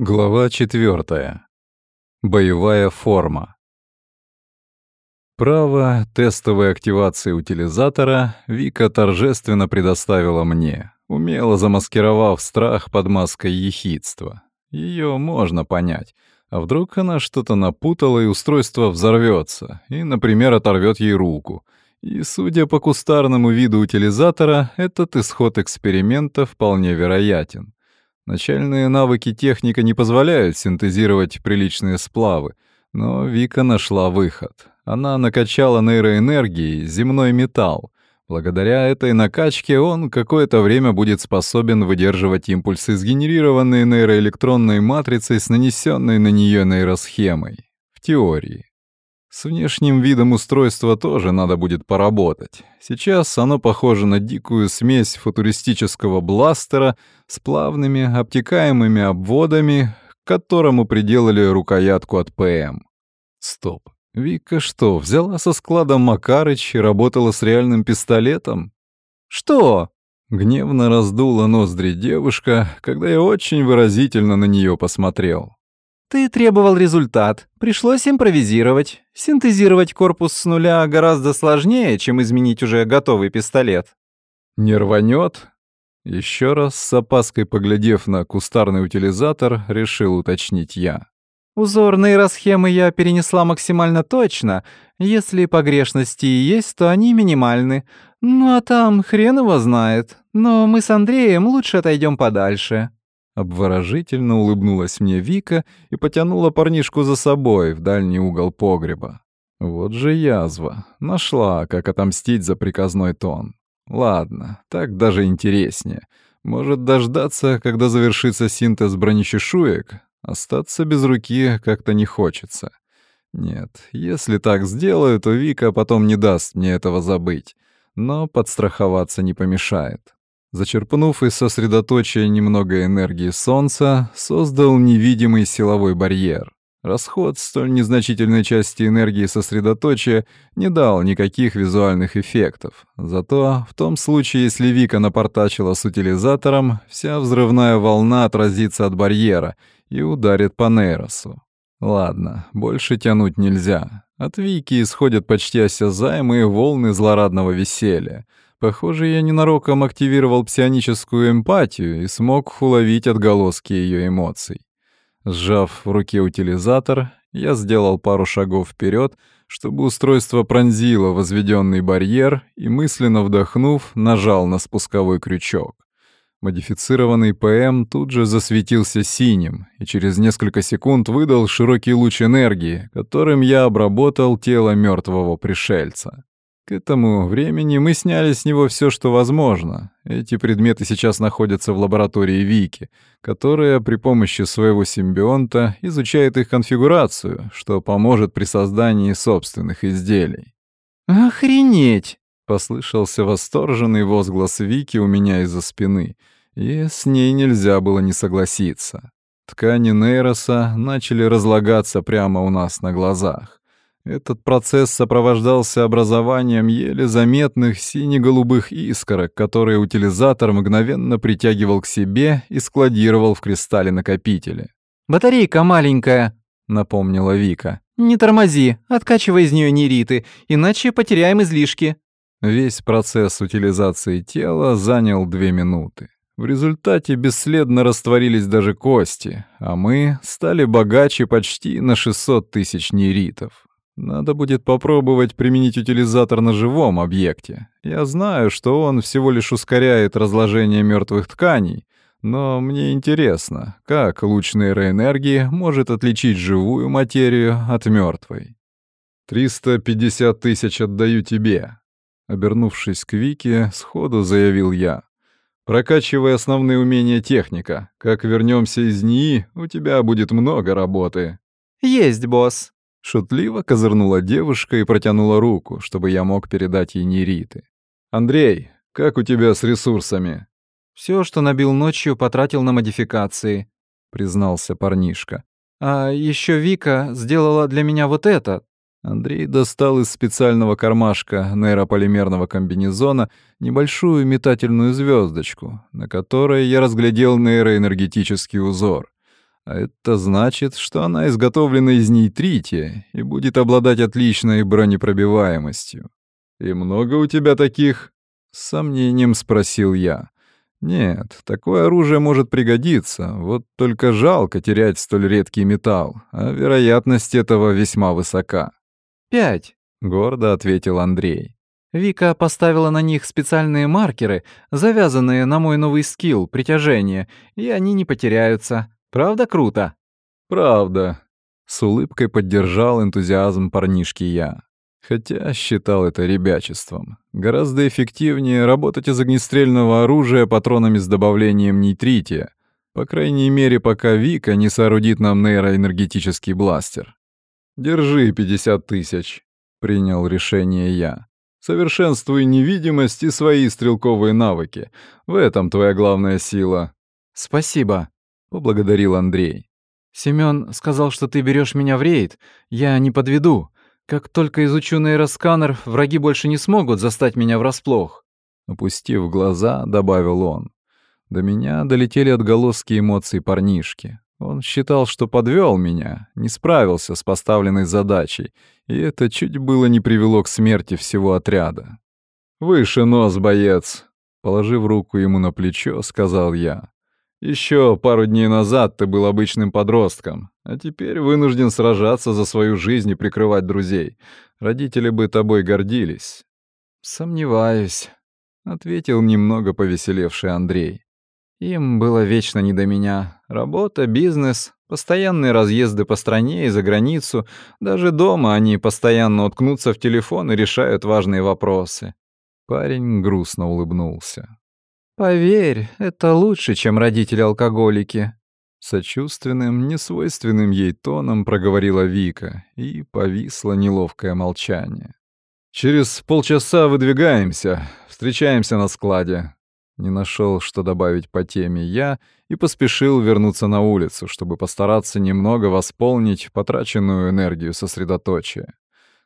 Глава 4. Боевая форма. Право тестовой активации утилизатора Вика торжественно предоставила мне, умело замаскировав страх под маской ехидства. Ее можно понять. А вдруг она что-то напутала и устройство взорвется, и, например, оторвет ей руку. И, судя по кустарному виду утилизатора, этот исход эксперимента вполне вероятен. Начальные навыки техника не позволяют синтезировать приличные сплавы, но Вика нашла выход. Она накачала нейроэнергией земной металл. Благодаря этой накачке он какое-то время будет способен выдерживать импульсы, сгенерированные нейроэлектронной матрицей с нанесенной на нее нейросхемой. В теории. С внешним видом устройства тоже надо будет поработать. Сейчас оно похоже на дикую смесь футуристического бластера с плавными обтекаемыми обводами, к которому приделали рукоятку от ПМ. Стоп. Вика что, взяла со склада Макарыч и работала с реальным пистолетом? Что? Гневно раздула ноздри девушка, когда я очень выразительно на нее посмотрел. Ты требовал результат. Пришлось импровизировать. Синтезировать корпус с нуля гораздо сложнее, чем изменить уже готовый пистолет. Не рванет? Еще раз, с опаской поглядев на кустарный утилизатор, решил уточнить я. Узор нейросхемы я перенесла максимально точно. Если погрешности и есть, то они минимальны. Ну а там хрен его знает. Но мы с Андреем лучше отойдем подальше. Обворожительно улыбнулась мне Вика и потянула парнишку за собой в дальний угол погреба. Вот же язва. Нашла, как отомстить за приказной тон. Ладно, так даже интереснее. Может дождаться, когда завершится синтез бронечешуек? Остаться без руки как-то не хочется. Нет, если так сделаю, то Вика потом не даст мне этого забыть. Но подстраховаться не помешает. Зачерпнув из сосредоточия немного энергии солнца, создал невидимый силовой барьер. Расход столь незначительной части энергии сосредоточия не дал никаких визуальных эффектов. Зато в том случае, если Вика напортачила с утилизатором, вся взрывная волна отразится от барьера и ударит по Нейросу. Ладно, больше тянуть нельзя. От Вики исходят почти осязаемые волны злорадного веселья — Похоже, я ненароком активировал псионическую эмпатию и смог уловить отголоски ее эмоций. Сжав в руке утилизатор, я сделал пару шагов вперед, чтобы устройство пронзило возведенный барьер и, мысленно вдохнув, нажал на спусковой крючок. Модифицированный ПМ тут же засветился синим и через несколько секунд выдал широкий луч энергии, которым я обработал тело мертвого пришельца. К этому времени мы сняли с него все, что возможно. Эти предметы сейчас находятся в лаборатории Вики, которая при помощи своего симбионта изучает их конфигурацию, что поможет при создании собственных изделий. «Охренеть!» — послышался восторженный возглас Вики у меня из-за спины, и с ней нельзя было не согласиться. Ткани Нейроса начали разлагаться прямо у нас на глазах. Этот процесс сопровождался образованием еле заметных сине-голубых искорок, которые утилизатор мгновенно притягивал к себе и складировал в кристалле-накопителе. «Батарейка маленькая», — напомнила Вика. «Не тормози, откачивай из нее нериты, иначе потеряем излишки». Весь процесс утилизации тела занял две минуты. В результате бесследно растворились даже кости, а мы стали богаче почти на 600 тысяч неритов. Надо будет попробовать применить утилизатор на живом объекте. Я знаю, что он всего лишь ускоряет разложение мертвых тканей, но мне интересно, как луч нейроэнергии может отличить живую материю от мертвой. «Триста пятьдесят тысяч отдаю тебе», — обернувшись к Вике, сходу заявил я. «Прокачивай основные умения техника. Как вернемся из НИИ, у тебя будет много работы». «Есть, босс», Шутливо козырнула девушка и протянула руку, чтобы я мог передать ей нериты. «Андрей, как у тебя с ресурсами?» Все, что набил ночью, потратил на модификации», — признался парнишка. «А еще Вика сделала для меня вот это». Андрей достал из специального кармашка нейрополимерного комбинезона небольшую метательную звездочку, на которой я разглядел нейроэнергетический узор. А это значит, что она изготовлена из нейтрития и будет обладать отличной бронепробиваемостью. «И много у тебя таких?» — с сомнением спросил я. «Нет, такое оружие может пригодиться, вот только жалко терять столь редкий металл, а вероятность этого весьма высока». «Пять», — гордо ответил Андрей. Вика поставила на них специальные маркеры, завязанные на мой новый скилл притяжения, и они не потеряются. Правда круто? Правда. С улыбкой поддержал энтузиазм парнишки я. Хотя считал это ребячеством. Гораздо эффективнее работать из огнестрельного оружия патронами с добавлением нейтрития. По крайней мере, пока Вика не соорудит нам нейроэнергетический бластер. «Держи 50 тысяч», — принял решение я. «Совершенствуй невидимость и свои стрелковые навыки. В этом твоя главная сила». «Спасибо», — поблагодарил Андрей. «Семён сказал, что ты берешь меня в рейд. Я не подведу. Как только изучу нейросканер, враги больше не смогут застать меня врасплох». Опустив глаза, добавил он. До меня долетели отголоски эмоций парнишки. Он считал, что подвел меня, не справился с поставленной задачей, и это чуть было не привело к смерти всего отряда. «Выше нос, боец!» Положив руку ему на плечо, сказал я. Еще пару дней назад ты был обычным подростком, а теперь вынужден сражаться за свою жизнь и прикрывать друзей. Родители бы тобой гордились». «Сомневаюсь», — ответил немного повеселевший Андрей. «Им было вечно не до меня. Работа, бизнес, постоянные разъезды по стране и за границу. Даже дома они постоянно уткнутся в телефон и решают важные вопросы». Парень грустно улыбнулся. «Поверь, это лучше, чем родители-алкоголики», — сочувственным, несвойственным ей тоном проговорила Вика, и повисло неловкое молчание. «Через полчаса выдвигаемся, встречаемся на складе». Не нашел, что добавить по теме я, и поспешил вернуться на улицу, чтобы постараться немного восполнить потраченную энергию сосредоточия.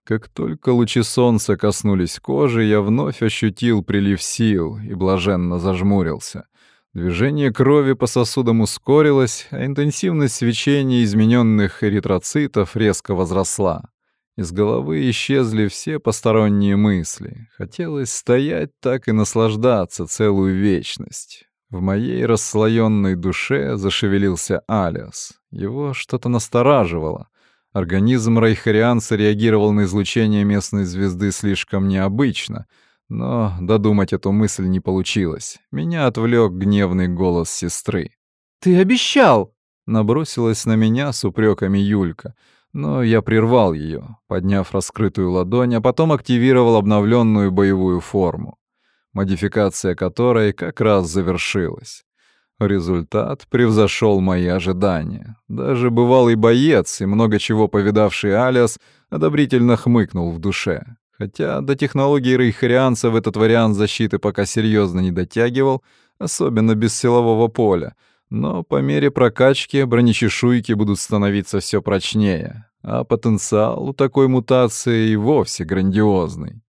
Как только лучи солнца коснулись кожи, я вновь ощутил прилив сил и блаженно зажмурился. Движение крови по сосудам ускорилось, а интенсивность свечения измененных эритроцитов резко возросла. Из головы исчезли все посторонние мысли. Хотелось стоять так и наслаждаться целую вечность. В моей расслоенной душе зашевелился Алиас. Его что-то настораживало. Организм Райхарианца реагировал на излучение местной звезды слишком необычно, но додумать эту мысль не получилось. Меня отвлек гневный голос сестры. «Ты обещал!» — набросилась на меня с упреками Юлька, но я прервал ее, подняв раскрытую ладонь, а потом активировал обновленную боевую форму, модификация которой как раз завершилась. Результат превзошел мои ожидания. Даже бывалый боец и много чего повидавший Алиас одобрительно хмыкнул в душе. Хотя до технологии рейхарианцев этот вариант защиты пока серьезно не дотягивал, особенно без силового поля. Но по мере прокачки бронечешуйки будут становиться все прочнее, а потенциал у такой мутации и вовсе грандиозный.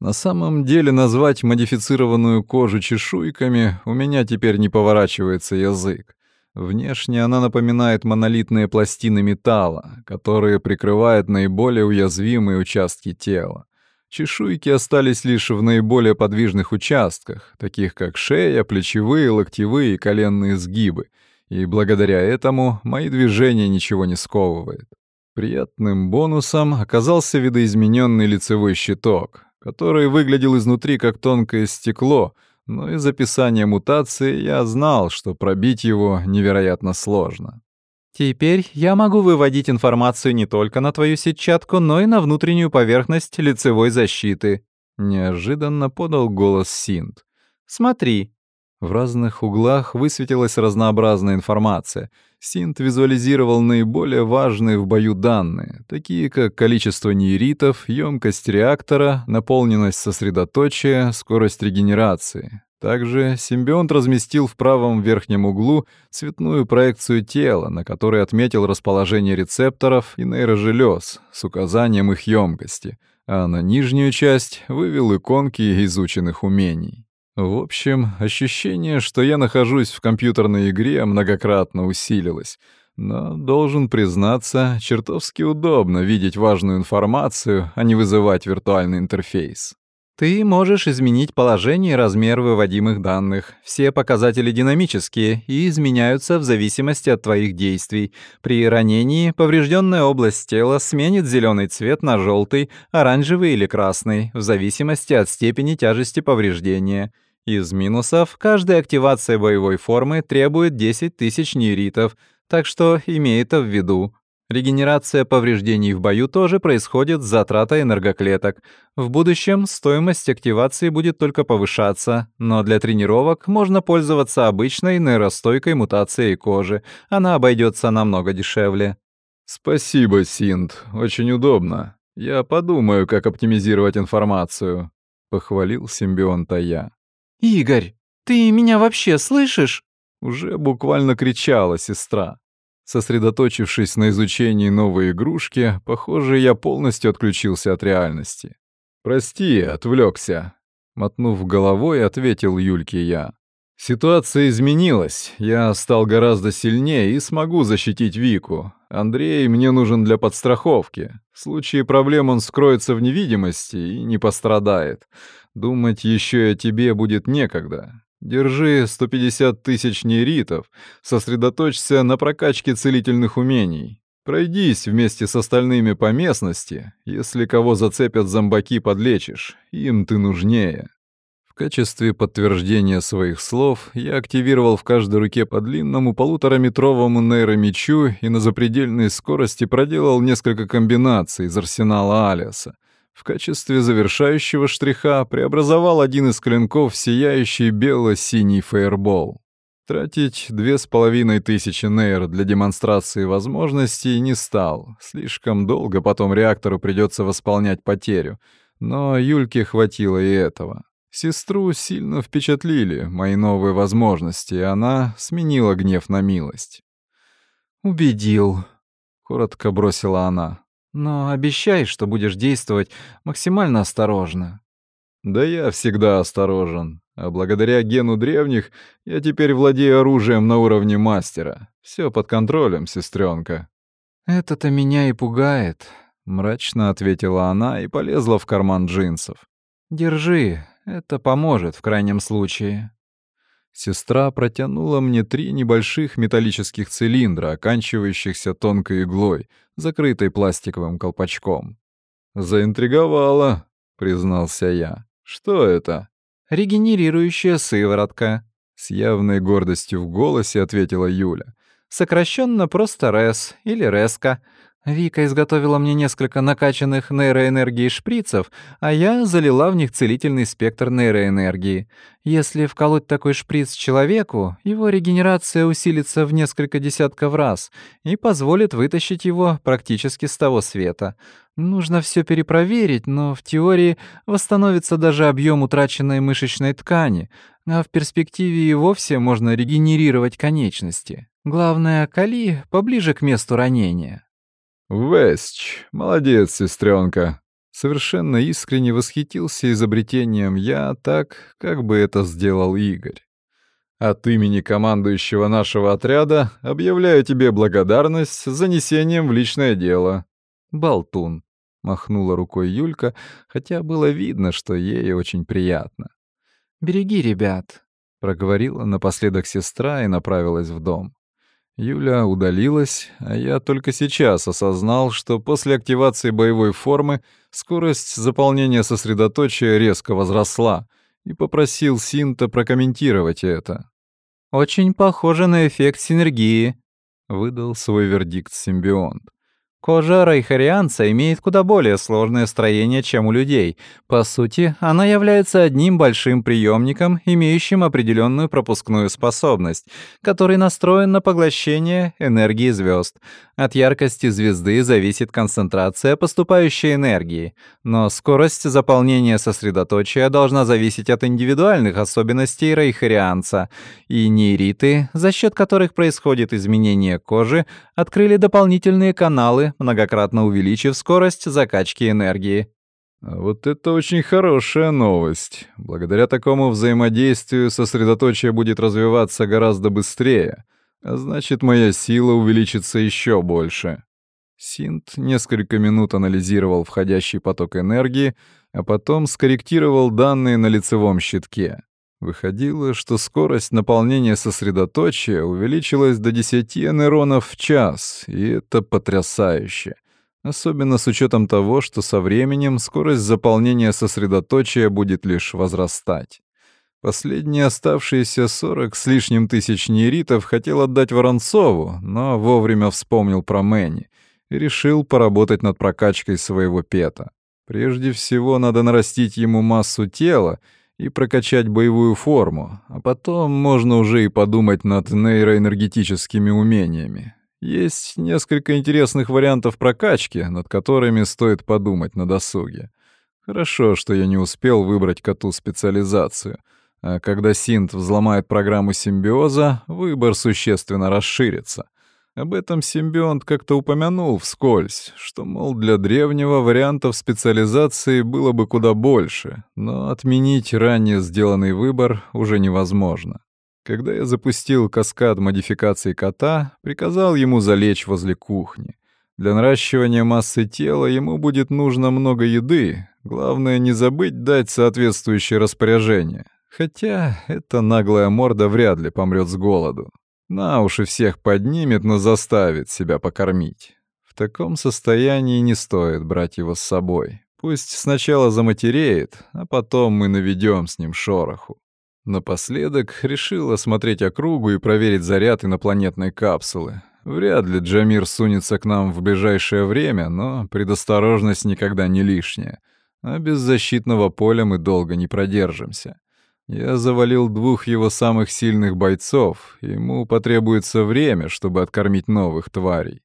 На самом деле назвать модифицированную кожу чешуйками у меня теперь не поворачивается язык. Внешне она напоминает монолитные пластины металла, которые прикрывают наиболее уязвимые участки тела. Чешуйки остались лишь в наиболее подвижных участках, таких как шея, плечевые, локтевые и коленные сгибы, и благодаря этому мои движения ничего не сковывает. Приятным бонусом оказался видоизмененный лицевой щиток, который выглядел изнутри как тонкое стекло, но из описания мутации я знал, что пробить его невероятно сложно. «Теперь я могу выводить информацию не только на твою сетчатку, но и на внутреннюю поверхность лицевой защиты», — неожиданно подал голос Синт. «Смотри, в разных углах высветилась разнообразная информация. Синт визуализировал наиболее важные в бою данные, такие как количество нейритов, емкость реактора, наполненность сосредоточия, скорость регенерации. Также симбионт разместил в правом верхнем углу цветную проекцию тела, на которой отметил расположение рецепторов и нейрожелез с указанием их емкости, а на нижнюю часть вывел иконки изученных умений. В общем, ощущение, что я нахожусь в компьютерной игре, многократно усилилось. Но, должен признаться, чертовски удобно видеть важную информацию, а не вызывать виртуальный интерфейс. Ты можешь изменить положение и размер выводимых данных. Все показатели динамические и изменяются в зависимости от твоих действий. При ранении поврежденная область тела сменит зеленый цвет на желтый, оранжевый или красный, в зависимости от степени тяжести повреждения. Из минусов каждая активация боевой формы требует 10 тысяч нейритов, так что имей это в виду. Регенерация повреждений в бою тоже происходит с затратой энергоклеток. В будущем стоимость активации будет только повышаться, но для тренировок можно пользоваться обычной нейростойкой мутацией кожи. Она обойдется намного дешевле. Спасибо, Синт. Очень удобно. Я подумаю, как оптимизировать информацию, похвалил симбионта я. Игорь, ты меня вообще слышишь? Уже буквально кричала сестра. Сосредоточившись на изучении новой игрушки, похоже, я полностью отключился от реальности. «Прости, отвлекся. мотнув головой, ответил Юльке я. «Ситуация изменилась. Я стал гораздо сильнее и смогу защитить Вику. Андрей мне нужен для подстраховки. В случае проблем он скроется в невидимости и не пострадает. Думать еще о тебе будет некогда. Держи 150 тысяч нейритов, сосредоточься на прокачке целительных умений. Пройдись вместе с остальными по местности, если кого зацепят зомбаки, подлечишь, им ты нужнее. В качестве подтверждения своих слов я активировал в каждой руке по длинному полутораметровому нейромечу и на запредельной скорости проделал несколько комбинаций из арсенала Алиаса — в качестве завершающего штриха преобразовал один из клинков в сияющий бело-синий фейербол. Тратить две с половиной тысячи нейр для демонстрации возможностей не стал. Слишком долго потом реактору придется восполнять потерю. Но Юльке хватило и этого. Сестру сильно впечатлили мои новые возможности, и она сменила гнев на милость. «Убедил», — коротко бросила она. Но обещай, что будешь действовать максимально осторожно. Да я всегда осторожен. А благодаря гену древних я теперь владею оружием на уровне мастера. Все под контролем, сестренка. Это-то меня и пугает, мрачно ответила она и полезла в карман джинсов. Держи, это поможет в крайнем случае. Сестра протянула мне три небольших металлических цилиндра, оканчивающихся тонкой иглой, закрытой пластиковым колпачком. «Заинтриговала», — признался я. «Что это?» «Регенерирующая сыворотка», — с явной гордостью в голосе ответила Юля. «Сокращенно просто РЭС или РЭСКа. Вика изготовила мне несколько накачанных нейроэнергией шприцев, а я залила в них целительный спектр нейроэнергии. Если вколоть такой шприц человеку, его регенерация усилится в несколько десятков раз и позволит вытащить его практически с того света. Нужно все перепроверить, но в теории восстановится даже объем утраченной мышечной ткани, а в перспективе и вовсе можно регенерировать конечности. Главное, кали поближе к месту ранения. «Вестч, молодец, сестренка. Совершенно искренне восхитился изобретением я так, как бы это сделал Игорь. От имени командующего нашего отряда объявляю тебе благодарность с занесением в личное дело. Болтун. Махнула рукой Юлька, хотя было видно, что ей очень приятно. «Береги ребят», — проговорила напоследок сестра и направилась в дом. Юля удалилась, а я только сейчас осознал, что после активации боевой формы скорость заполнения сосредоточия резко возросла, и попросил Синта прокомментировать это. «Очень похоже на эффект синергии», — выдал свой вердикт симбионт. Кожа райхарианца имеет куда более сложное строение, чем у людей. По сути, она является одним большим приемником, имеющим определенную пропускную способность, который настроен на поглощение энергии звезд. От яркости звезды зависит концентрация поступающей энергии, но скорость заполнения сосредоточия должна зависеть от индивидуальных особенностей райхарианца, и нейриты, за счет которых происходит изменение кожи, открыли дополнительные каналы многократно увеличив скорость закачки энергии. Вот это очень хорошая новость. Благодаря такому взаимодействию сосредоточие будет развиваться гораздо быстрее. А значит, моя сила увеличится еще больше. Синт несколько минут анализировал входящий поток энергии, а потом скорректировал данные на лицевом щитке. Выходило, что скорость наполнения сосредоточия увеличилась до 10 нейронов в час, и это потрясающе. Особенно с учетом того, что со временем скорость заполнения сосредоточия будет лишь возрастать. Последние оставшиеся 40 с лишним тысяч нейритов хотел отдать Воронцову, но вовремя вспомнил про Мэнни и решил поработать над прокачкой своего пета. Прежде всего надо нарастить ему массу тела — и прокачать боевую форму, а потом можно уже и подумать над нейроэнергетическими умениями. Есть несколько интересных вариантов прокачки, над которыми стоит подумать на досуге. Хорошо, что я не успел выбрать коту специализацию, а когда синт взломает программу симбиоза, выбор существенно расширится — об этом симбионт как-то упомянул вскользь, что, мол, для древнего вариантов специализации было бы куда больше, но отменить ранее сделанный выбор уже невозможно. Когда я запустил каскад модификаций кота, приказал ему залечь возле кухни. Для наращивания массы тела ему будет нужно много еды, главное не забыть дать соответствующее распоряжение. Хотя эта наглая морда вряд ли помрет с голоду. На уши всех поднимет, но заставит себя покормить. В таком состоянии не стоит брать его с собой. Пусть сначала заматереет, а потом мы наведем с ним шороху. Напоследок решил осмотреть округу и проверить заряд инопланетной капсулы. Вряд ли Джамир сунется к нам в ближайшее время, но предосторожность никогда не лишняя. А без защитного поля мы долго не продержимся. Я завалил двух его самых сильных бойцов, ему потребуется время, чтобы откормить новых тварей.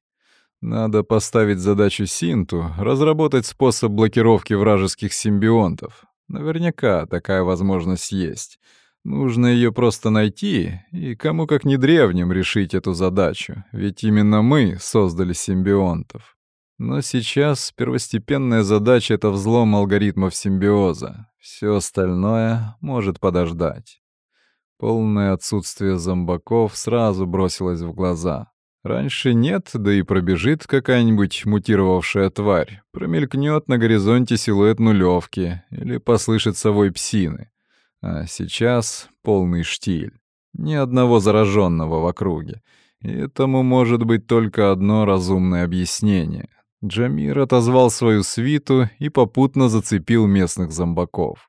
Надо поставить задачу Синту, разработать способ блокировки вражеских симбионтов. Наверняка такая возможность есть. Нужно ее просто найти, и кому как не древним решить эту задачу, ведь именно мы создали симбионтов. Но сейчас первостепенная задача — это взлом алгоритмов симбиоза. Все остальное может подождать. Полное отсутствие зомбаков сразу бросилось в глаза. Раньше нет, да и пробежит какая-нибудь мутировавшая тварь, промелькнет на горизонте силуэт нулевки или послышится вой псины. А сейчас полный штиль. Ни одного зараженного в округе. И этому может быть только одно разумное объяснение. Джамир отозвал свою свиту и попутно зацепил местных зомбаков.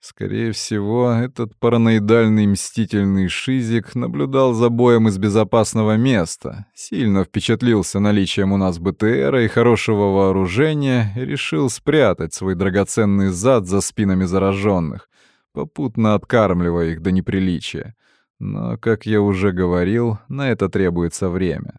Скорее всего, этот параноидальный мстительный шизик наблюдал за боем из безопасного места, сильно впечатлился наличием у нас БТРа и хорошего вооружения и решил спрятать свой драгоценный зад за спинами зараженных, попутно откармливая их до неприличия. Но, как я уже говорил, на это требуется время.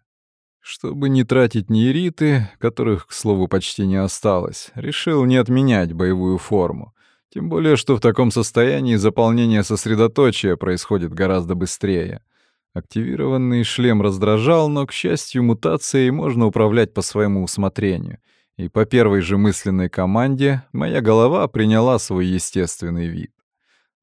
Чтобы не тратить нейриты, которых, к слову, почти не осталось, решил не отменять боевую форму. Тем более, что в таком состоянии заполнение сосредоточия происходит гораздо быстрее. Активированный шлем раздражал, но, к счастью, мутацией можно управлять по своему усмотрению. И по первой же мысленной команде моя голова приняла свой естественный вид.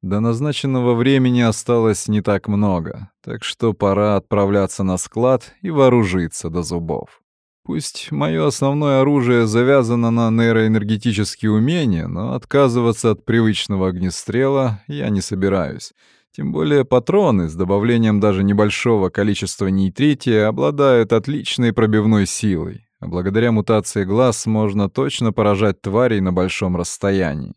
До назначенного времени осталось не так много, так что пора отправляться на склад и вооружиться до зубов. Пусть мое основное оружие завязано на нейроэнергетические умения, но отказываться от привычного огнестрела я не собираюсь. Тем более патроны с добавлением даже небольшого количества нейтрития обладают отличной пробивной силой, а благодаря мутации глаз можно точно поражать тварей на большом расстоянии.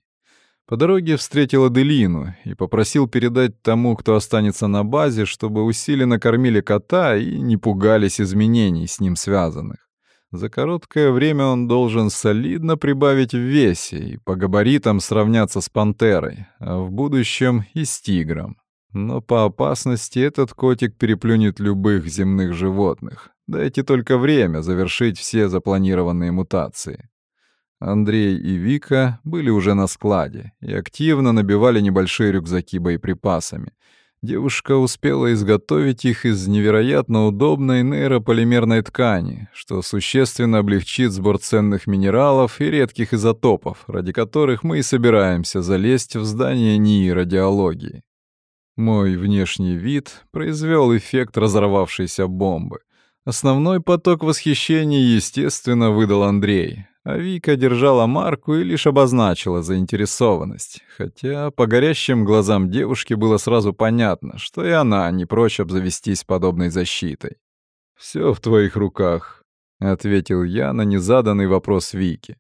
По дороге встретил Аделину и попросил передать тому, кто останется на базе, чтобы усиленно кормили кота и не пугались изменений с ним связанных. За короткое время он должен солидно прибавить в весе и по габаритам сравняться с пантерой, а в будущем и с тигром. Но по опасности этот котик переплюнет любых земных животных. Дайте только время завершить все запланированные мутации. Андрей и Вика были уже на складе и активно набивали небольшие рюкзаки боеприпасами. Девушка успела изготовить их из невероятно удобной нейрополимерной ткани, что существенно облегчит сбор ценных минералов и редких изотопов, ради которых мы и собираемся залезть в здание НИИ радиологии. Мой внешний вид произвел эффект разорвавшейся бомбы. Основной поток восхищения, естественно, выдал Андрей, а Вика держала марку и лишь обозначила заинтересованность, хотя по горящим глазам девушки было сразу понятно, что и она не прочь обзавестись подобной защитой. «Всё в твоих руках», — ответил я на незаданный вопрос Вики.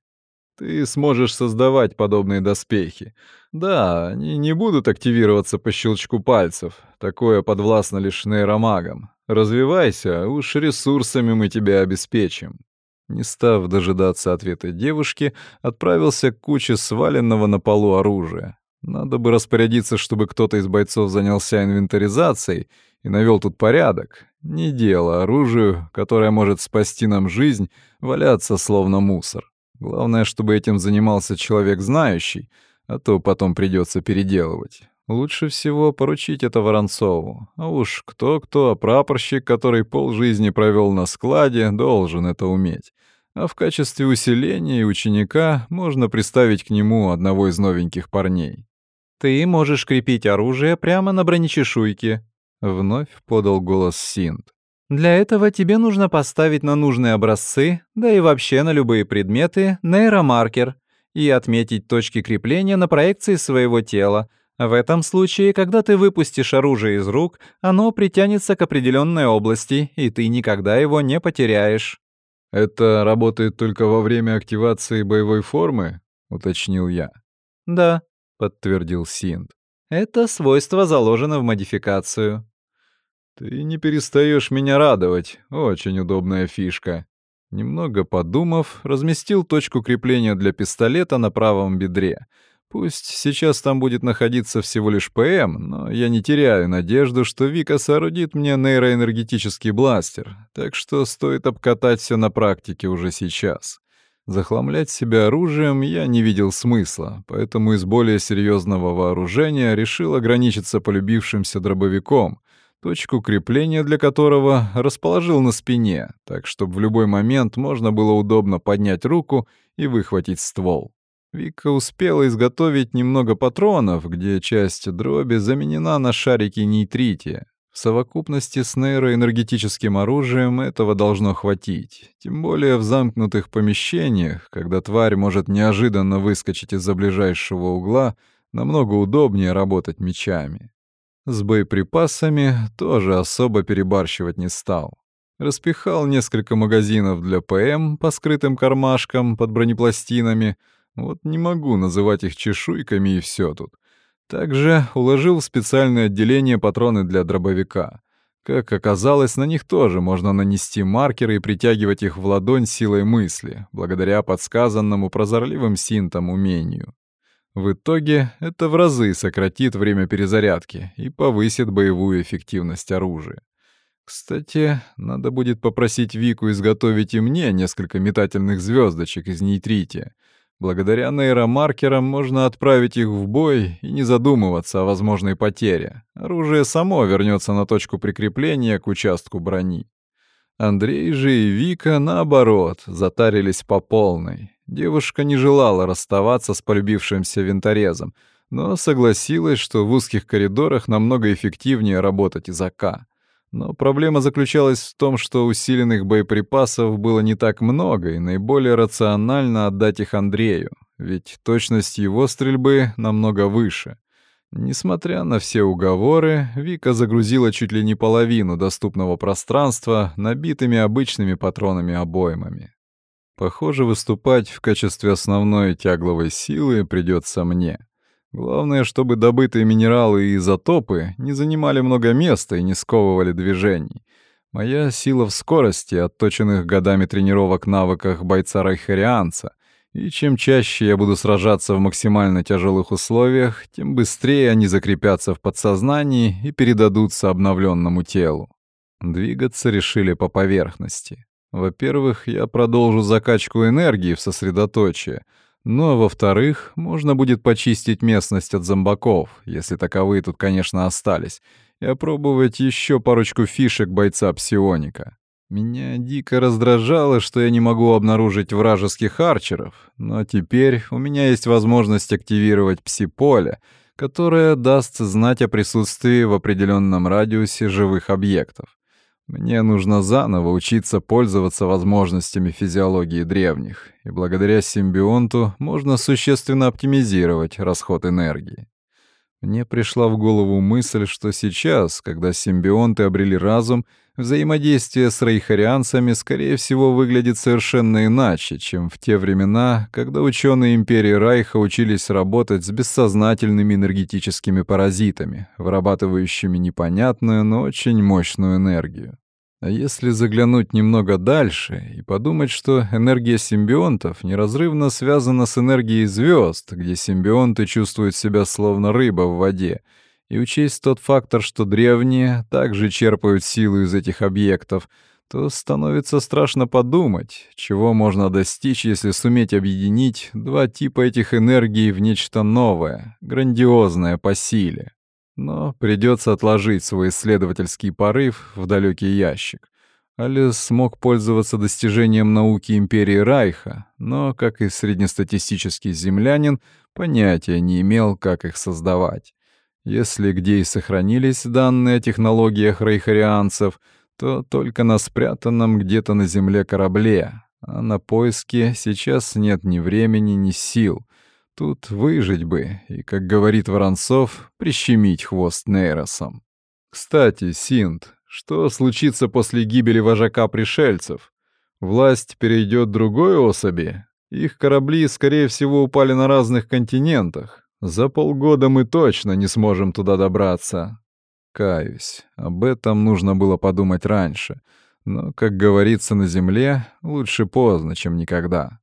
«Ты сможешь создавать подобные доспехи. Да, они не будут активироваться по щелчку пальцев, такое подвластно лишь нейромагам. Развивайся, уж ресурсами мы тебя обеспечим». Не став дожидаться ответа девушки, отправился к куче сваленного на полу оружия. Надо бы распорядиться, чтобы кто-то из бойцов занялся инвентаризацией и навел тут порядок. Не дело оружию, которое может спасти нам жизнь, валяться словно мусор. Главное, чтобы этим занимался человек знающий, а то потом придется переделывать. Лучше всего поручить это Воронцову. А уж кто-кто, а прапорщик, который полжизни провел на складе, должен это уметь. А в качестве усиления и ученика можно приставить к нему одного из новеньких парней. «Ты можешь крепить оружие прямо на бронечешуйке», — вновь подал голос Синт. «Для этого тебе нужно поставить на нужные образцы, да и вообще на любые предметы, нейромаркер и отметить точки крепления на проекции своего тела, в этом случае, когда ты выпустишь оружие из рук, оно притянется к определенной области, и ты никогда его не потеряешь. Это работает только во время активации боевой формы, уточнил я. Да, подтвердил Синд. Это свойство заложено в модификацию. Ты не перестаешь меня радовать. Очень удобная фишка. Немного подумав, разместил точку крепления для пистолета на правом бедре — Пусть сейчас там будет находиться всего лишь ПМ, но я не теряю надежду, что Вика соорудит мне нейроэнергетический бластер, так что стоит обкатать все на практике уже сейчас. Захламлять себя оружием я не видел смысла, поэтому из более серьезного вооружения решил ограничиться полюбившимся дробовиком, точку крепления для которого расположил на спине, так чтобы в любой момент можно было удобно поднять руку и выхватить ствол. Вика успела изготовить немного патронов, где часть дроби заменена на шарики нейтрития. В совокупности с нейроэнергетическим оружием этого должно хватить. Тем более в замкнутых помещениях, когда тварь может неожиданно выскочить из-за ближайшего угла, намного удобнее работать мечами. С боеприпасами тоже особо перебарщивать не стал. Распихал несколько магазинов для ПМ по скрытым кармашкам под бронепластинами — вот не могу называть их чешуйками и все тут. Также уложил в специальное отделение патроны для дробовика. Как оказалось, на них тоже можно нанести маркеры и притягивать их в ладонь силой мысли, благодаря подсказанному прозорливым синтам умению. В итоге это в разы сократит время перезарядки и повысит боевую эффективность оружия. Кстати, надо будет попросить Вику изготовить и мне несколько метательных звездочек из нейтрития — Благодаря нейромаркерам можно отправить их в бой и не задумываться о возможной потере. Оружие само вернется на точку прикрепления к участку брони. Андрей же и Вика, наоборот, затарились по полной. Девушка не желала расставаться с полюбившимся винторезом, но согласилась, что в узких коридорах намного эффективнее работать из АК. Но проблема заключалась в том, что усиленных боеприпасов было не так много, и наиболее рационально отдать их Андрею, ведь точность его стрельбы намного выше. Несмотря на все уговоры, Вика загрузила чуть ли не половину доступного пространства набитыми обычными патронами-обоймами. Похоже, выступать в качестве основной тягловой силы придется мне. Главное, чтобы добытые минералы и изотопы не занимали много места и не сковывали движений. Моя сила в скорости, отточенных годами тренировок навыках бойца-райхарианца, и чем чаще я буду сражаться в максимально тяжелых условиях, тем быстрее они закрепятся в подсознании и передадутся обновленному телу. Двигаться решили по поверхности. Во-первых, я продолжу закачку энергии в сосредоточие — ну а во-вторых, можно будет почистить местность от зомбаков, если таковые тут, конечно, остались, и опробовать еще парочку фишек бойца псионика. Меня дико раздражало, что я не могу обнаружить вражеских арчеров, но теперь у меня есть возможность активировать пси-поле, которая даст знать о присутствии в определенном радиусе живых объектов. Мне нужно заново учиться пользоваться возможностями физиологии древних, и благодаря симбионту можно существенно оптимизировать расход энергии. Мне пришла в голову мысль, что сейчас, когда симбионты обрели разум, взаимодействие с рейхарианцами, скорее всего, выглядит совершенно иначе, чем в те времена, когда ученые империи Райха учились работать с бессознательными энергетическими паразитами, вырабатывающими непонятную, но очень мощную энергию. А если заглянуть немного дальше и подумать, что энергия симбионтов неразрывно связана с энергией звезд, где симбионты чувствуют себя словно рыба в воде, и учесть тот фактор, что древние также черпают силу из этих объектов, то становится страшно подумать, чего можно достичь, если суметь объединить два типа этих энергий в нечто новое, грандиозное по силе. Но придется отложить свой исследовательский порыв в далекий ящик. Алис смог пользоваться достижением науки империи Райха, но, как и среднестатистический землянин, понятия не имел, как их создавать. Если где и сохранились данные о технологиях рейхарианцев, то только на спрятанном где-то на земле корабле, а на поиски сейчас нет ни времени, ни сил — Тут выжить бы и, как говорит Воронцов, прищемить хвост Нейросом. Кстати, Синт, что случится после гибели вожака пришельцев? Власть перейдет другой особи? Их корабли, скорее всего, упали на разных континентах. За полгода мы точно не сможем туда добраться. Каюсь, об этом нужно было подумать раньше. Но, как говорится на Земле, лучше поздно, чем никогда.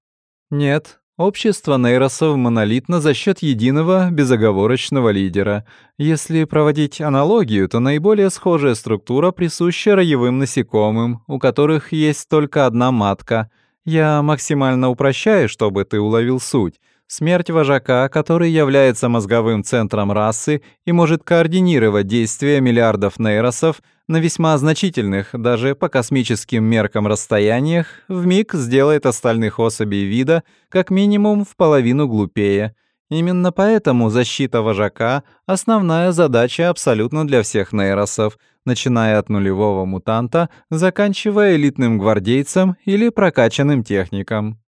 «Нет, Общество нейросов монолитно за счет единого безоговорочного лидера. Если проводить аналогию, то наиболее схожая структура присуща роевым насекомым, у которых есть только одна матка. Я максимально упрощаю, чтобы ты уловил суть. Смерть вожака, который является мозговым центром расы и может координировать действия миллиардов нейросов на весьма значительных, даже по космическим меркам расстояниях, в миг сделает остальных особей вида как минимум в половину глупее. Именно поэтому защита вожака — основная задача абсолютно для всех нейросов, начиная от нулевого мутанта, заканчивая элитным гвардейцем или прокачанным техником.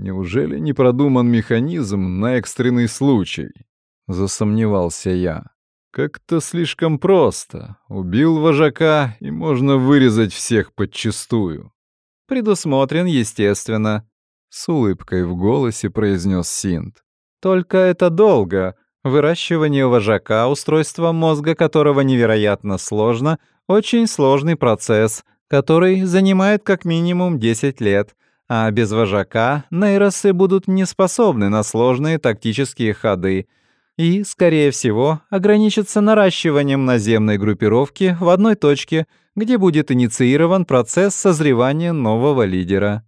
Неужели не продуман механизм на экстренный случай? Засомневался я. Как-то слишком просто. Убил вожака, и можно вырезать всех подчистую. Предусмотрен, естественно. С улыбкой в голосе произнес Синт. Только это долго. Выращивание вожака, устройство мозга которого невероятно сложно, очень сложный процесс, который занимает как минимум 10 лет — а без вожака нейросы будут не способны на сложные тактические ходы и, скорее всего, ограничатся наращиванием наземной группировки в одной точке, где будет инициирован процесс созревания нового лидера.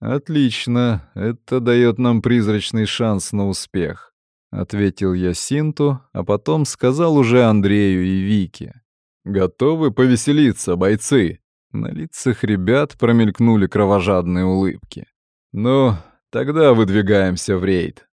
«Отлично, это дает нам призрачный шанс на успех», — ответил я Синту, а потом сказал уже Андрею и Вике. «Готовы повеселиться, бойцы?» На лицах ребят промелькнули кровожадные улыбки. «Ну, тогда выдвигаемся в рейд».